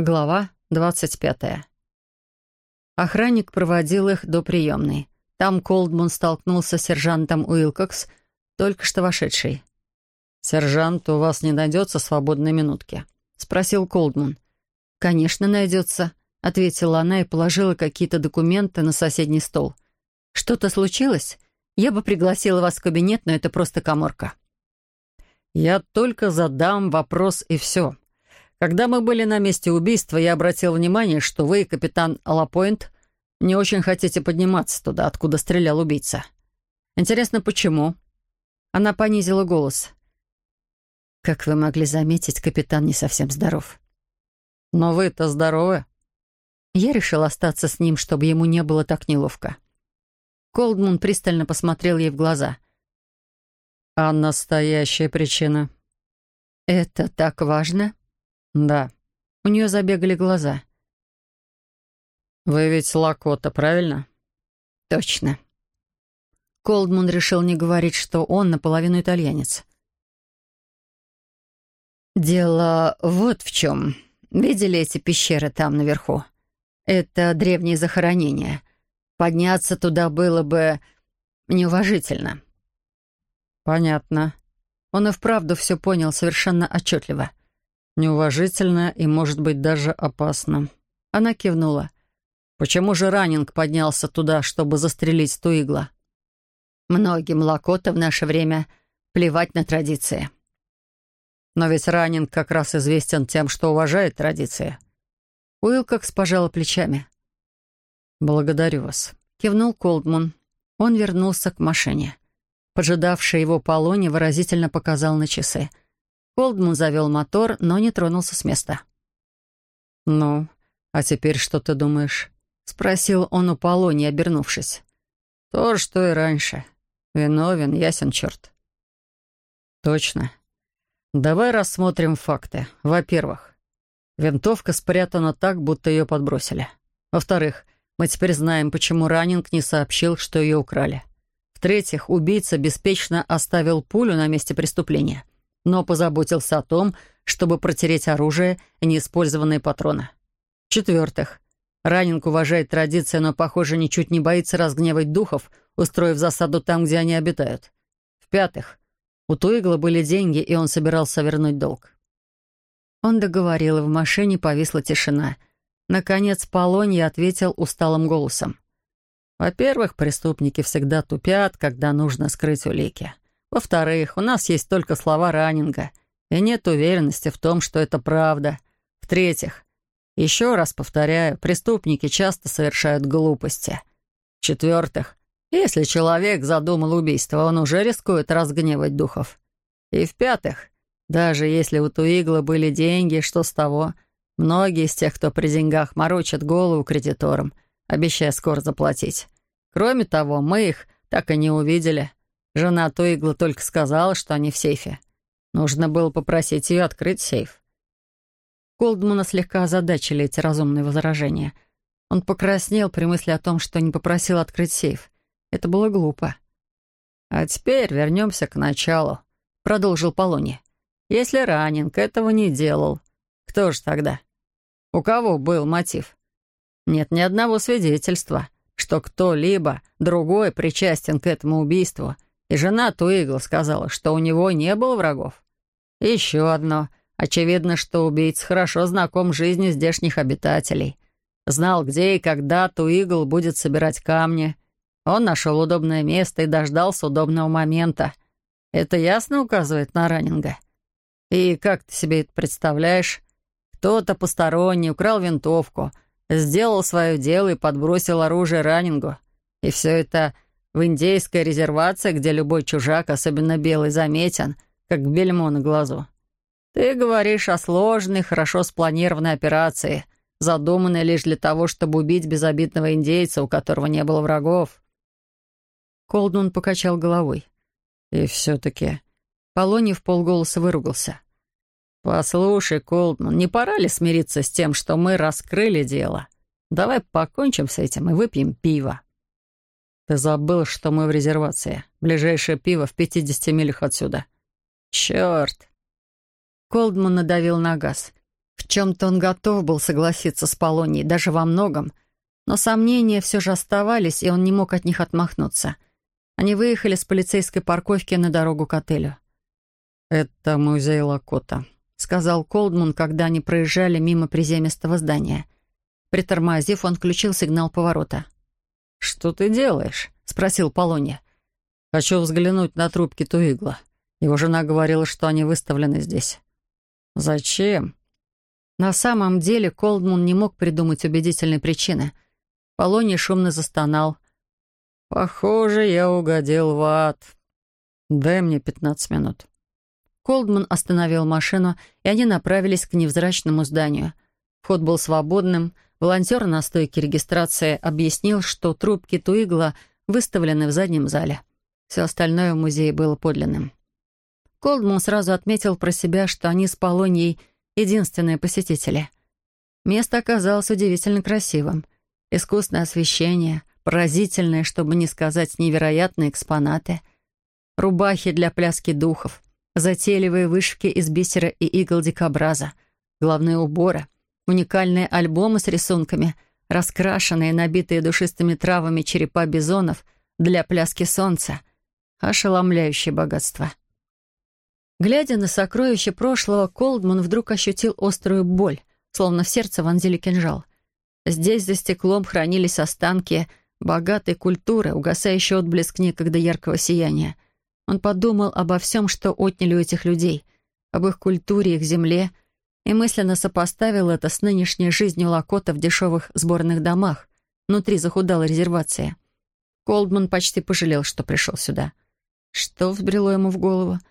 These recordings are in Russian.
Глава двадцать пятая. Охранник проводил их до приемной. Там Колдмун столкнулся с сержантом Уилкокс, только что вошедший. «Сержант, у вас не найдется свободной минутки?» — спросил Колдмун. «Конечно, найдется», — ответила она и положила какие-то документы на соседний стол. «Что-то случилось? Я бы пригласила вас в кабинет, но это просто коморка». «Я только задам вопрос и все», когда мы были на месте убийства, я обратил внимание, что вы, капитан Лапойнт, не очень хотите подниматься туда, откуда стрелял убийца. Интересно, почему?» Она понизила голос. «Как вы могли заметить, капитан не совсем здоров». «Но вы-то здоровы?» Я решил остаться с ним, чтобы ему не было так неловко. Колдмун пристально посмотрел ей в глаза. «А настоящая причина?» «Это так важно?» «Да». У нее забегали глаза. «Вы ведь Лакота, правильно?» «Точно». Колдмун решил не говорить, что он наполовину итальянец. «Дело вот в чем. Видели эти пещеры там наверху? Это древние захоронения. Подняться туда было бы неуважительно». «Понятно». Он и вправду все понял совершенно отчетливо неуважительно и, может быть, даже опасно. Она кивнула. Почему же Раннинг поднялся туда, чтобы застрелить Туигла? Многим Лакота в наше время плевать на традиции. Но ведь Раннинг как раз известен тем, что уважает традиции. Уилкокс пожала плечами. «Благодарю вас», — кивнул Колдман. Он вернулся к машине. Поджидавший его Полони выразительно показал на часы — Колдман завел мотор, но не тронулся с места. «Ну, а теперь что ты думаешь?» — спросил он у Полони, обернувшись. «То, что и раньше. Виновен, ясен черт». «Точно. Давай рассмотрим факты. Во-первых, винтовка спрятана так, будто ее подбросили. Во-вторых, мы теперь знаем, почему Раннинг не сообщил, что ее украли. В-третьих, убийца беспечно оставил пулю на месте преступления но позаботился о том, чтобы протереть оружие и неиспользованные патроны. В-четвертых, Раннинг уважает традиции, но, похоже, ничуть не боится разгневать духов, устроив засаду там, где они обитают. В-пятых, у Туигла были деньги, и он собирался вернуть долг. Он договорил, и в машине повисла тишина. Наконец Полонья ответил усталым голосом. «Во-первых, преступники всегда тупят, когда нужно скрыть улики. Во-вторых, у нас есть только слова Раннинга, и нет уверенности в том, что это правда. В-третьих, еще раз повторяю, преступники часто совершают глупости. В-четвертых, если человек задумал убийство, он уже рискует разгневать духов. И в-пятых, даже если у Туигла были деньги, что с того? Многие из тех, кто при деньгах морочат голову кредиторам, обещая скоро заплатить. Кроме того, мы их так и не увидели. Жена Туигла только сказала, что они в сейфе. Нужно было попросить ее открыть сейф. Колдмана слегка озадачили эти разумные возражения. Он покраснел при мысли о том, что не попросил открыть сейф. Это было глупо. «А теперь вернемся к началу», — продолжил Полони. «Если Раннинг этого не делал, кто же тогда? У кого был мотив? Нет ни одного свидетельства, что кто-либо другой причастен к этому убийству — и жена Туигл сказала, что у него не было врагов. еще одно. Очевидно, что убийца хорошо знаком жизни здешних обитателей. Знал, где и когда Туигл будет собирать камни. Он нашел удобное место и дождался удобного момента. Это ясно указывает на Раннинга. И как ты себе это представляешь? Кто-то посторонний украл винтовку, сделал свое дело и подбросил оружие Раннингу. И все это в индейской резервации, где любой чужак, особенно белый, заметен, как бельмо на глазу. Ты говоришь о сложной, хорошо спланированной операции, задуманной лишь для того, чтобы убить безобидного индейца, у которого не было врагов. Колдун покачал головой. И все-таки... Полоний в полголоса выругался. «Послушай, Колдман, не пора ли смириться с тем, что мы раскрыли дело? Давай покончим с этим и выпьем пиво». «Ты забыл, что мы в резервации. Ближайшее пиво в 50 милях отсюда». «Черт!» Колдман надавил на газ. В чем-то он готов был согласиться с Полонией, даже во многом, но сомнения все же оставались, и он не мог от них отмахнуться. Они выехали с полицейской парковки на дорогу к отелю. «Это музей Лакота», — сказал Колдман, когда они проезжали мимо приземистого здания. Притормозив, он включил сигнал поворота. «Что ты делаешь?» — спросил Полония. «Хочу взглянуть на трубки Туигла. Его жена говорила, что они выставлены здесь». «Зачем?» На самом деле Колдман не мог придумать убедительной причины. Полоний шумно застонал. «Похоже, я угодил в ад. Дай мне пятнадцать минут». Колдман остановил машину, и они направились к невзрачному зданию. Вход был свободным. Волонтер на стойке регистрации объяснил, что трубки Туигла выставлены в заднем зале. Все остальное в музее было подлинным. Колдман сразу отметил про себя, что они с Полонией единственные посетители. Место оказалось удивительно красивым. Искусное освещение, поразительные, чтобы не сказать невероятные экспонаты, рубахи для пляски духов, затейливые вышивки из бисера и игл дикобраза, главные уборы, уникальные альбомы с рисунками, раскрашенные, набитые душистыми травами черепа бизонов для пляски солнца. Ошеломляющее богатство — Глядя на сокровища прошлого, Колдман вдруг ощутил острую боль, словно в сердце вонзили кинжал. Здесь за стеклом хранились останки богатой культуры, угасающий отблеск некогда яркого сияния. Он подумал обо всем, что отняли у этих людей, об их культуре, их земле, и мысленно сопоставил это с нынешней жизнью Лакота в дешевых сборных домах, внутри захудалой резервации. Колдман почти пожалел, что пришел сюда. Что взбрело ему в голову? —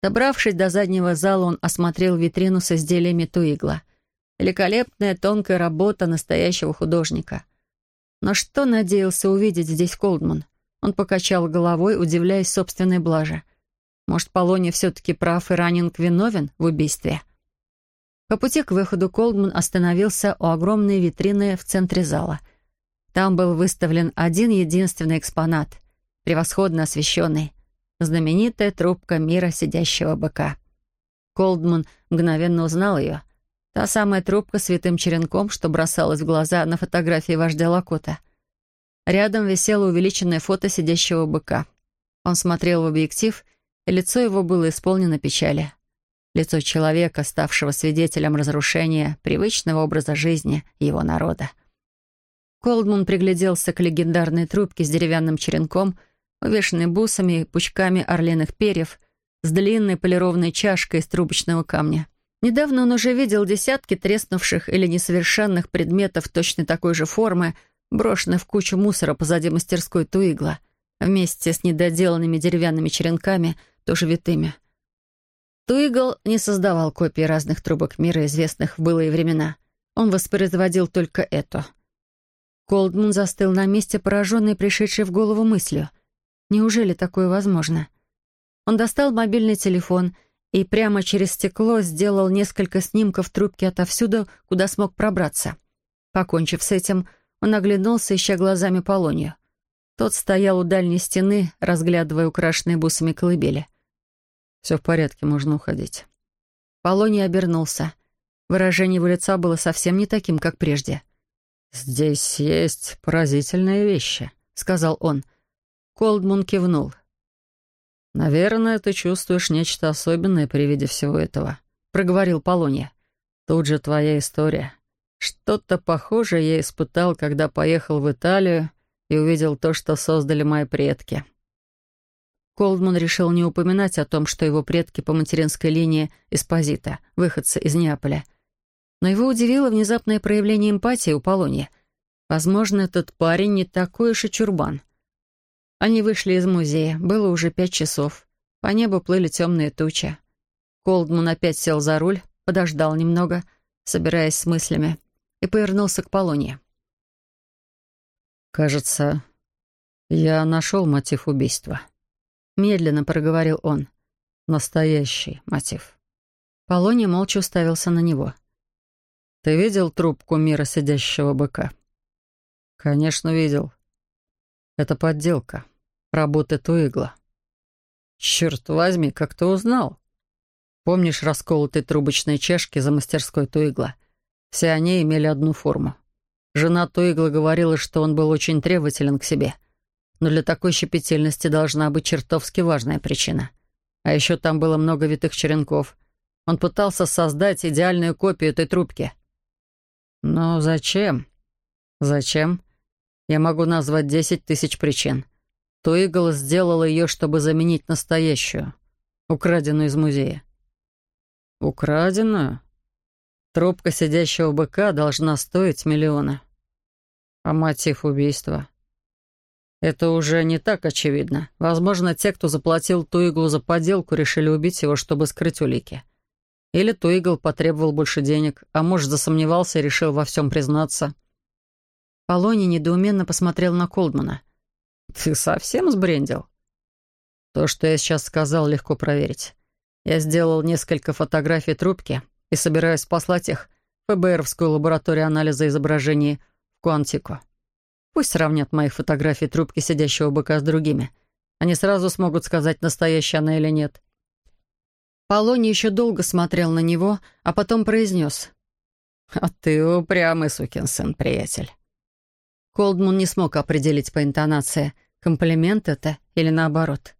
Добравшись до заднего зала, он осмотрел витрину с изделиями Туигла. Великолепная тонкая работа настоящего художника. Но что надеялся увидеть здесь Колдман? Он покачал головой, удивляясь собственной блаже. Может, Полоний все-таки прав и Раннинг виновен в убийстве? По пути к выходу Колдман остановился у огромной витрины в центре зала. Там был выставлен один единственный экспонат, превосходно освещенный знаменитая трубка мира сидящего быка. Колдман мгновенно узнал ее. Та самая трубка с витым черенком, что бросалась в глаза на фотографии вождя Лакота. Рядом висело увеличенное фото сидящего быка. Он смотрел в объектив, и лицо его было исполнено печали. Лицо человека, ставшего свидетелем разрушения привычного образа жизни его народа. Колдман пригляделся к легендарной трубке с деревянным черенком — увешанный бусами и пучками орлиных перьев, с длинной полированной чашкой из трубочного камня. Недавно он уже видел десятки треснувших или несовершенных предметов точно такой же формы, брошенных в кучу мусора позади мастерской Туигла, вместе с недоделанными деревянными черенками, тоже витыми. Туигл не создавал копий разных трубок мира, известных в былые времена. Он воспроизводил только эту. Колдман застыл на месте, пораженный пришедшей в голову мыслью. Неужели такое возможно? Он достал мобильный телефон и прямо через стекло сделал несколько снимков трубки отовсюду, куда смог пробраться. Покончив с этим, он оглянулся, ища глазами Полонию. Тот стоял у дальней стены, разглядывая украшенные бусами колыбели. «Все в порядке, можно уходить». Полоний обернулся. Выражение его лица было совсем не таким, как прежде. «Здесь есть поразительные вещи», — сказал он. — Колдмун кивнул. «Наверное, ты чувствуешь нечто особенное при виде всего этого», — проговорил Полония. «Тут же твоя история. Что-то похожее я испытал, когда поехал в Италию и увидел то, что создали мои предки». Колдман решил не упоминать о том, что его предки по материнской линии Эспозита, выходцы из Неаполя. Но его удивило внезапное проявление эмпатии у Полония. Возможно, этот парень не такой уж и чурбан. Они вышли из музея. Было уже пять часов. По небу плыли темные тучи. Колдман опять сел за руль, подождал немного, собираясь с мыслями, и повернулся к Полоне. «Кажется, я нашел мотив убийства», — медленно проговорил он. «Настоящий мотив». Полония молча уставился на него. «Ты видел трубку мира сидящего быка?» «Конечно, видел. Это подделка. Работа Туигла. Черт возьми, как ты узнал? Помнишь расколотые трубочные чешки за мастерской Туигла? Все они имели одну форму. Жена Туигла говорила, что он был очень требователен к себе. Но для такой щепетильности должна быть чертовски важная причина. А еще там было много витых черенков. Он пытался создать идеальную копию этой трубки. Но зачем? Зачем? Я могу назвать десять тысяч причин. Туигл сделала ее, чтобы заменить настоящую, украденную из музея. Украденную? Трубка сидящего быка должна стоить миллиона. А мотив убийства? Это уже не так очевидно. Возможно, те, кто заплатил Туиглу за подделку, решили убить его, чтобы скрыть улики. Или Туигл потребовал больше денег, а может, засомневался и решил во всем признаться. Полони недоуменно посмотрел на Колдмана. «Ты совсем сбрендил?» «То, что я сейчас сказал, легко проверить. Я сделал несколько фотографий трубки и собираюсь послать их в ФБРовскую лабораторию анализа изображений в Куантико. Пусть сравнят моих фотографий трубки сидящего быка с другими. Они сразу смогут сказать, настоящая она или нет». Полоний еще долго смотрел на него, а потом произнес. «А ты упрямый сукин сын, приятель». Колдман не смог определить по интонации, комплимент это или наоборот.